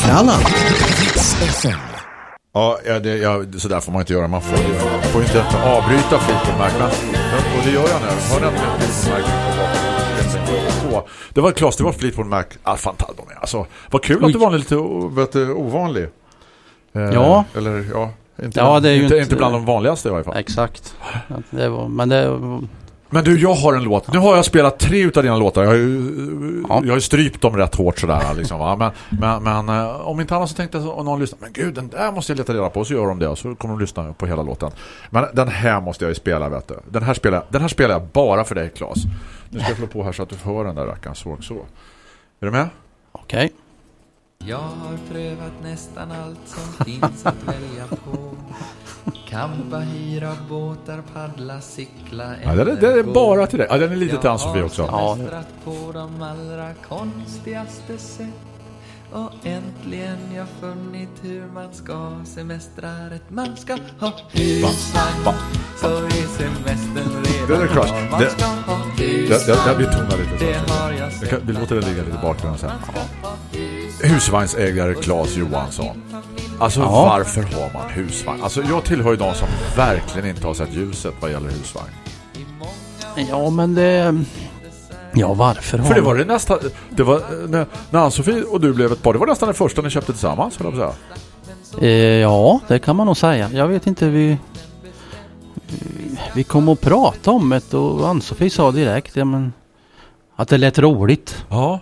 Fredagsfrallan. Ja, ja, det, ja, så där får man inte göra. Man får, får inte avbryta. Men, och det gör jag nu. Hör ni att på? Det var Klas, det var Mac. Ah, fantastiskt. Alltså, vad kul att du var lite vet, ovanlig. Eh, Ja. Eller ja, inte, Ja, bland, det är ju inte, inte- inte bland de vanligaste i varje fall. Exakt. Det var, men det Men du, jag har en låt. Nu har jag spelat tre utav dina låtar. Jag har ju, Ja. jag har ju strypt dem rätt hårt sådär. Liksom, va? Men, men, men eh, om inte annat så tänkte jag om någon lyssnar. Men gud, den där måste jag leta reda på. Så gör de det så kommer de lyssna på hela låten. Men den här måste jag ju spela, vet du. Den här spelar, den här spelar jag bara för dig, Claes. Nu ska jag slå på här så att du får höra den där rackaren så. Är du med? okej. Jag har prövat nästan allt som finns att välja på Campa, hyra båtar, paddla, cykla Ja, den är, den är bara till dig. Ja, den är lite till Ann-Sofie också. Jag Ja. på de allra konstigaste sätt och äntligen jag funnit hur man ska semestra rätt Man ska ha husvagn så är semestern redan Det är klar. Man Det- ska ha Jag, husvagn jag, jag blir tunna lite. Det har jag Jag sett kan, vi låter det ligga lite i bakgrunden sen. Husvagnsägare Claes Johansson. Alltså Ja. varför har man husvagn? Alltså jag tillhör ju de som verkligen inte har sett ljuset vad gäller husvagn. Ja, men det... Ja, varför har För det var det nästa... Det var, när, när Ann-Sofie och du blev ett par, det var nästan det första ni köpte tillsammans, höll jag säga. Eh, ja, det kan man nog säga. Jag vet inte, vi... Vi kom och pratade om det och Ann-Sofie sa direkt ja, men, att det lät roligt. Ja.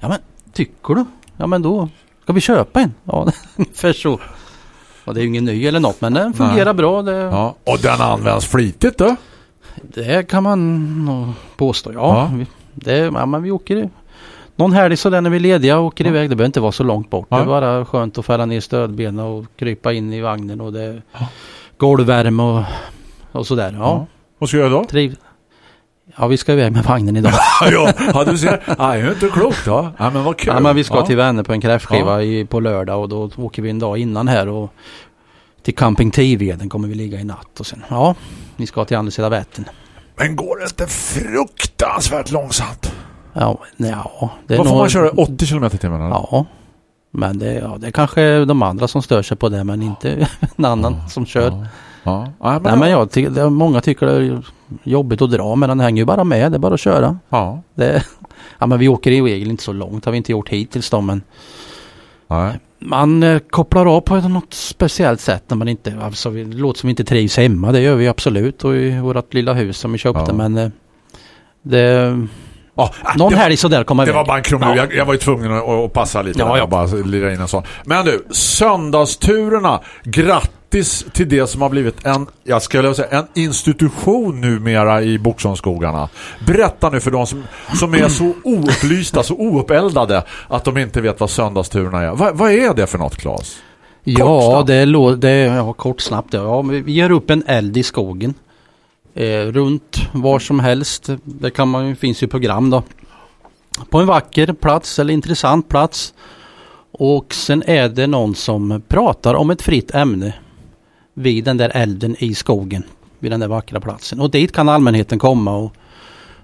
Ja men, tycker du? Ja men då ska vi köpa en. Ja, ungefär så. Och det är ju ingen ny eller något men den fungerar bra. Det, ja. Och den används flitigt då? det kan man nog påstå. Ja, Ja. Det, ja men vi åker någon helg sådär när vi är lediga och åker iväg. Det behöver inte vara så långt bort. Det Ja. är bara skönt att fälla ner stödbenen och krypa in i vagnen och det är golvvärme och, och sådär. Ja, Vad ska jag göra då? triv. Ja, vi ska iväg med vagnen idag. ja, ja, du ser. Ja, det är inte klokt då. Ja, men vad kul. Ja, men vi ska ja. till vänner på en kräftskiva i, på lördag och då åker vi en dag innan här och till Camping Tiveden kommer vi ligga i natt och sen ja, vi ska till andra sidan Vättern. Men går det inte fruktansvärt långsamt? Ja, ja. Det är Vad får man köra 80 km i timmen? Ja. Men det, ja, det är kanske de andra som stör sig på det men inte en annan som kör. Ja. Ja. Men, Nej men jag tycker, många tycker det är jobbigt att dra men den hänger ju bara med, det är bara att köra. Ja. Det, ja men vi åker i regel inte så långt, har vi inte gjort hittills då men Nej. Man eh, kopplar av på något speciellt sätt när man inte, alltså det låter som vi inte trivs hemma. Det gör vi absolut och i vårt lilla hus som vi köpte Ja. men eh, det, Ja, någon det, helg sådär kommer det iväg. var bara en. Ja. Jag, jag var ju tvungen att, att passa lite. Ja, där. ja. Jag bara lira in en sån. Men du, söndagsturerna. Grattis till det som har blivit en, jag skulle säga, en institution numera i Boxholmsskogarna. Berätta nu för de som, som är så oupplysta, så ouppeldade att de inte vet vad söndagsturerna är. Va, vad är det för något, Claes? Ja, snabbt. det är, det är ja, kort snabbt. Ja, vi vi ger upp en eld i skogen. Eh, runt var som helst. Det kan man, finns ju program då. På en vacker plats eller intressant plats. Och sen är det någon som pratar om ett fritt ämne vid den där elden i skogen. Vid den där vackra platsen. Och dit kan allmänheten komma och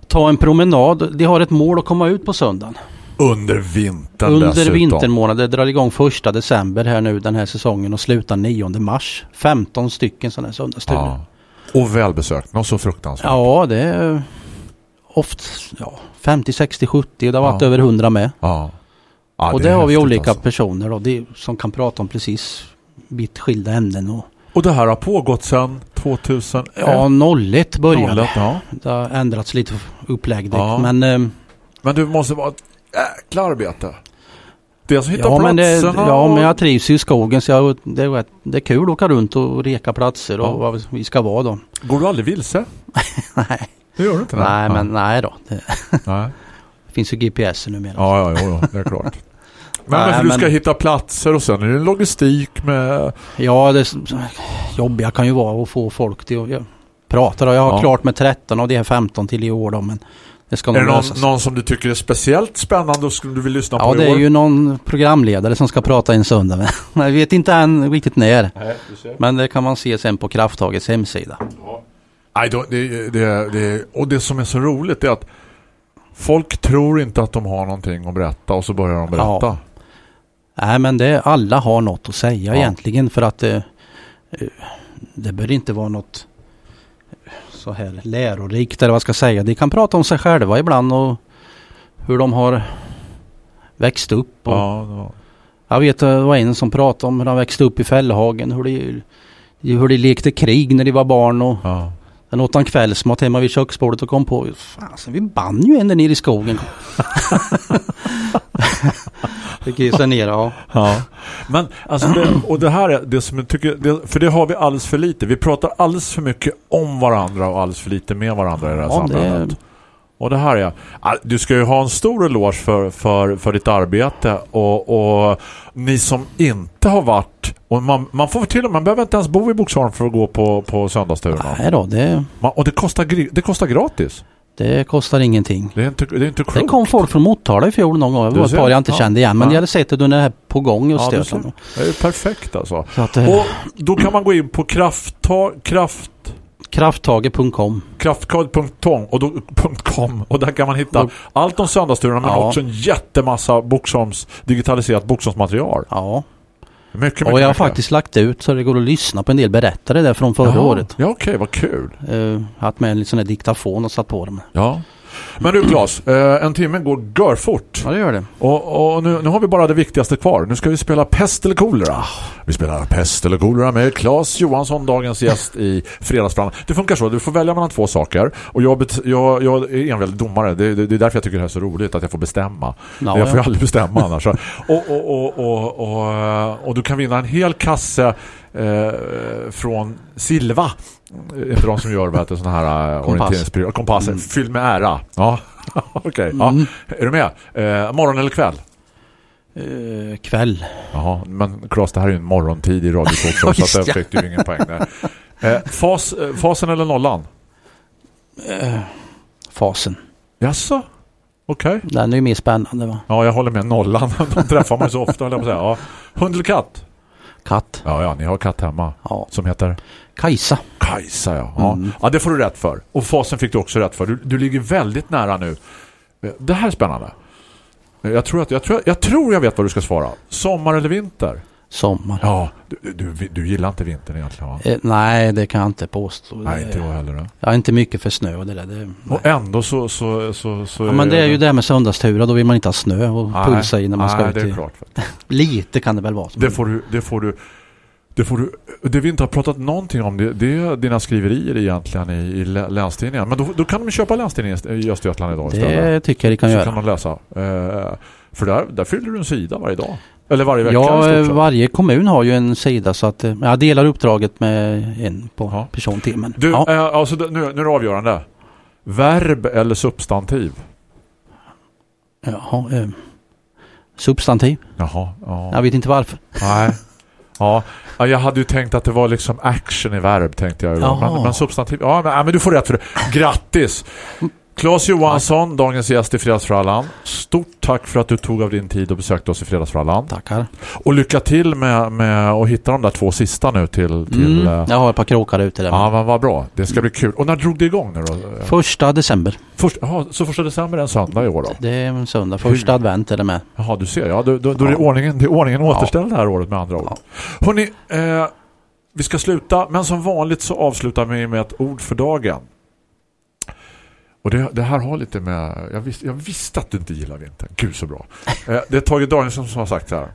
ta en promenad. De har ett mål att komma ut på söndagen. Under vintern Under dessutom. vintermånader drar igång första december här nu den här säsongen och slutar 9 mars. 15 stycken sådana här söndagsturer. Ja. Och välbesökt. Något så fruktansvärt. Ja, det är ofta ja, 50, 60, 70. Det har varit Ja. över 100 med. Ja. Ja, och det det har vi olika alltså. personer då, det, som kan prata om precis vitt skilda ämnen. Och, Och det här har pågått sedan 2001. ja, 01 började. Nollet, ja. Det har ändrats lite upplägg. Ja. Men, eh, Men det måste vara ett jäkla arbete. Det är alltså hitta ja, men det, platserna. ja, men jag trivs i skogen så jag, det, är, rätt- det är kul att åka runt och reka platser och Ja. vad vi ska vara då. Går du aldrig vilse? nej, Det gör du inte? nej, men nej då. Det Nej. finns ju GPS numera. Ja, ja, jo, det är klart. Men, Nej, men du ska men- hitta platser och sen är det en logistik med... Ja, det jobbiga kan ju vara att få folk till att ja, prata. Jag har Ja. klart med 13 av de här 15 till i år då, men Är det någon, någon som du tycker är speciellt spännande och skulle du vilja lyssna Ja, på i det är ju någon programledare som ska prata en söndag. Jag vet inte än riktigt när. Nej. Men det kan man se sen på Krafttagets hemsida. Nej, då, det, det, det, och det som är så roligt är att folk tror inte att de har någonting att berätta och så börjar de berätta. Ja. Nej, men det, alla har något att säga Ja. egentligen för att det, det bör inte vara något så här lärorikt eller vad ska jag säga. De kan prata om sig själva ibland och hur de har växt upp. Och Ja, ja. Jag vet det var en som pratade om hur han växte upp i Fällhagen. Hur de, hur de lekte krig när de var barn. Och ja. sen åt han kvällsmat hemma vid köksbordet och kom på Fasen vi bann ju en där nere i skogen. Fick ju sig ner, ja. Ja. Men alltså det, och det här är det som jag tycker det, för det har vi alldeles för lite. Vi pratar alldeles för mycket om varandra och alldeles för lite med varandra i det här Ja, det- samhället. Och det här är du ska ju ha en stor eloge för, för, för ditt arbete och, och ni som inte har varit och man, man får till och med, man behöver inte ens bo i Boxholm för att gå på, på söndagsturerna. Nej då, det, Man, och det kostar, det kostar gratis. Det kostar ingenting. Det är inte, det är inte Det kom folk från Motala i fjol någon gång. Det var ett par jag inte Ja. kände igen. Men Ja. jag hade sett under det här på gång just Ja, det. Det är perfekt alltså. Så att, eh, Och då kan man gå in på krafttag, kraft Krafttaget.com. kraftkod.com och, då, .com, och där kan man hitta Och- allt om söndagsturerna men Ja. också en jättemassa Boxholms, digitaliserat Boxholmsmaterial. Ja. Mycket, mycket, Och jag har faktiskt lagt ut så det går att lyssna på en del berättare där från förra Jaha. året. Ja okej, vad kul. Uh, haft med en sån här diktafon och satt på dem. Ja. Men du Claes, eh, en timme går görfort. Ja det gör det. Och, och nu, nu har vi bara det viktigaste kvar. Nu ska vi spela Pest eller kolera. Vi spelar Pest eller kolera med Claes Johansson, dagens gäst i Fredagsbrand. Det funkar så, du får välja mellan två saker. Och jag, jag, jag är en väldigt domare. Det, det, det är därför jag tycker det här är så roligt, att jag får bestämma. Ja, jag får ja. aldrig bestämma annars. Och, och, och, och, och du kan vinna en hel kasse eh, från Silva. Inte de som gör vad heter, såna här eh, Kompass. orienteringsprylar. Kompasser. Mm. Fylld med ära. Ja, okej. Ja. Mm. Är du med? Eh, morgon eller kväll? Eh, kväll. Jaha, men Claes, det här är ju en morgontid i Radio Talk Show, så att där ja. fick du ingen poäng där. Eh, fas, eh, fasen eller nollan? Eh, fasen. Jaså? Okej. Den är ju mer spännande va? Ja, jag håller med. Nollan. De träffar man ju så ofta, jag på säga. Ja. Hund eller katt? Katt. Ja, ja, ni har katt hemma. Ja. Som heter? Kajsa. Kajsa, ja. Ja. Mm. ja, det får du rätt för. Och fasen fick du också rätt för. Du, du ligger väldigt nära nu. Det här är spännande. Jag tror, att, jag, tror, jag tror jag vet vad du ska svara. Sommar eller vinter? Sommar. Ja, du, du, du gillar inte vintern egentligen va? Eh, nej det kan jag inte påstå. Nej, Det- inte jag heller. då. Jag är inte mycket för snö och det där. Det, nej. Och ändå så... så, så, så ja, men det är ju det här med söndagsturer. Då vill man inte ha snö och Nej, pulsa i när man ska nej, ut. det är klart. Lite kan det väl vara. Det får du... Det får du det, får du, det vi inte har pratat någonting om det, det är dina skriverier egentligen i, i lä- länstidningen. Men då, då kan de köpa länstidningen i Östergötland idag istället. det tycker jag de kan så göra. kan man läsa. Eh, för där, där fyller du en sida varje dag. Eller varje vecka Ja, varje kommun har ju en sida så att eh, jag delar uppdraget med en på Ja. person till. Men, Du, ja. eh, alltså, nu, nu är det avgörande. Verb eller substantiv? Jaha, eh, substantiv. Jaha, ja. Jag vet inte varför. Nej. Ja. ja, jag hade ju tänkt att det var liksom action i verb tänkte jag. Men, men substantiv, ja men, men du får rätt för det. Grattis! Claes Johansson, dagens gäst i Fredagsfrallan. Stort tack för att du tog av din tid och besökte oss i Fredagsfrallan. Tackar. Och lycka till med, med att hitta de där två sista nu till... till Mm, eh, jag har ett par krokar ute där. Ja, men vad bra. Det ska bli kul. Och när drog det igång nu då? Första december. Först, aha, så första december är en söndag i år då? Det är en söndag. Första advent är det med. Jaha, du ser. Ja, då, då, då är det ordningen, det är ordningen återställd det här året med andra ord. Ja. Hörrni, eh, vi ska sluta, men som vanligt så avslutar vi med ett ord för dagen. Och det, det här har lite med... Jag, visst, jag visste att du inte gillar vintern. Gud så bra. Eh, det är Tage Danielsson som har sagt så här.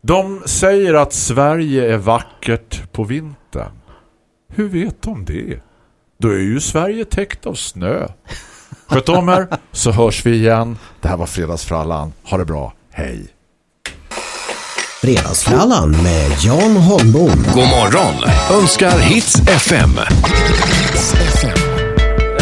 De säger att Sverige är vackert på vintern. Hur vet de det? Då är ju Sverige täckt av snö. Sköt om er så hörs vi igen. Det här var Fredagsfrallan. Ha det bra. Hej. Fredagsfrallan med Jan Holmbom. God morgon önskar Hits FM. Hits FM.